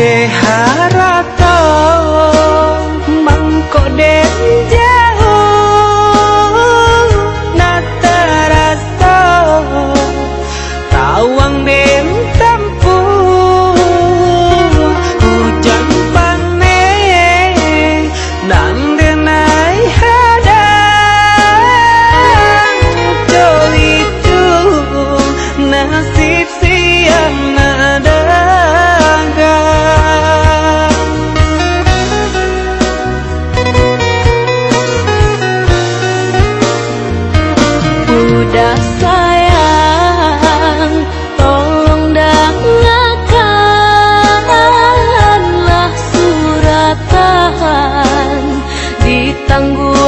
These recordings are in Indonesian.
dejar atado sudah sayang Tolong dengarkanlah suratan Ditangguh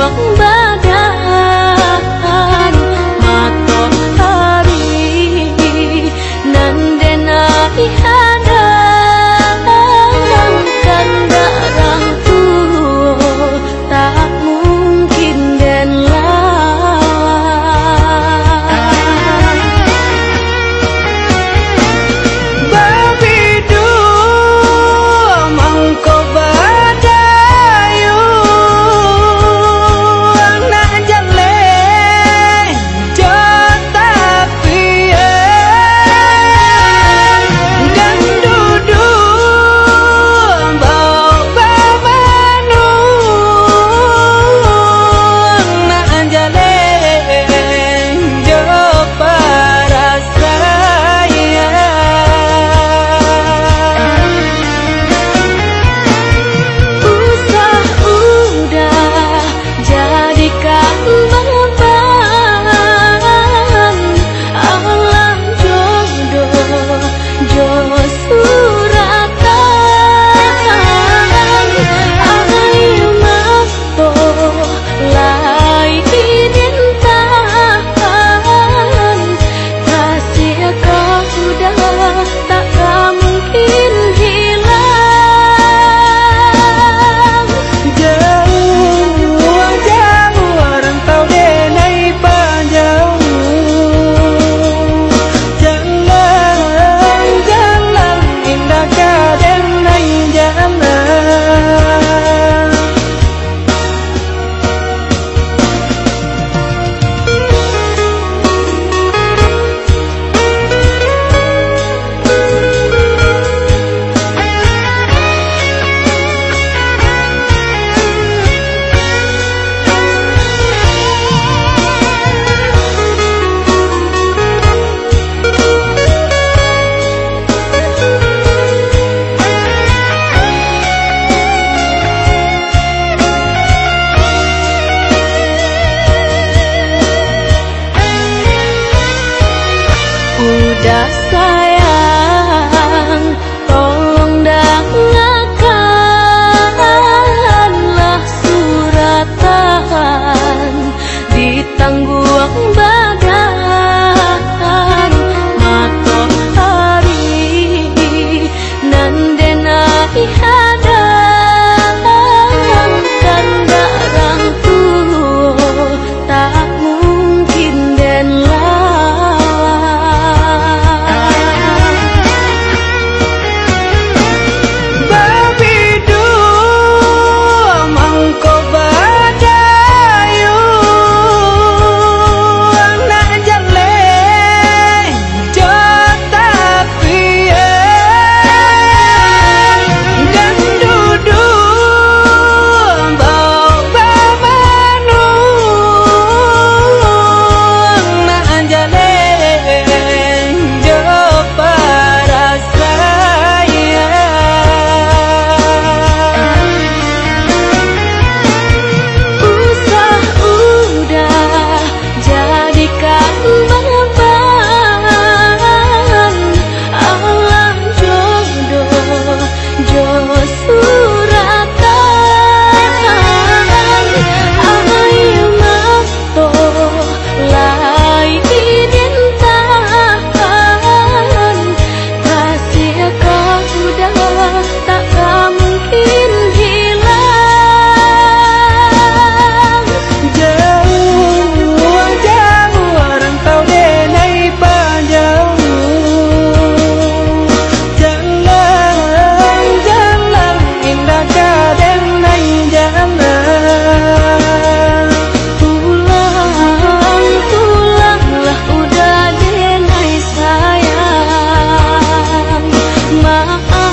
花，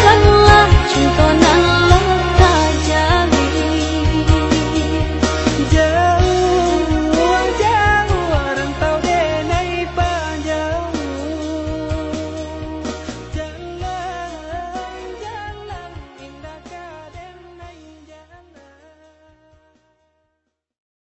今晚全部。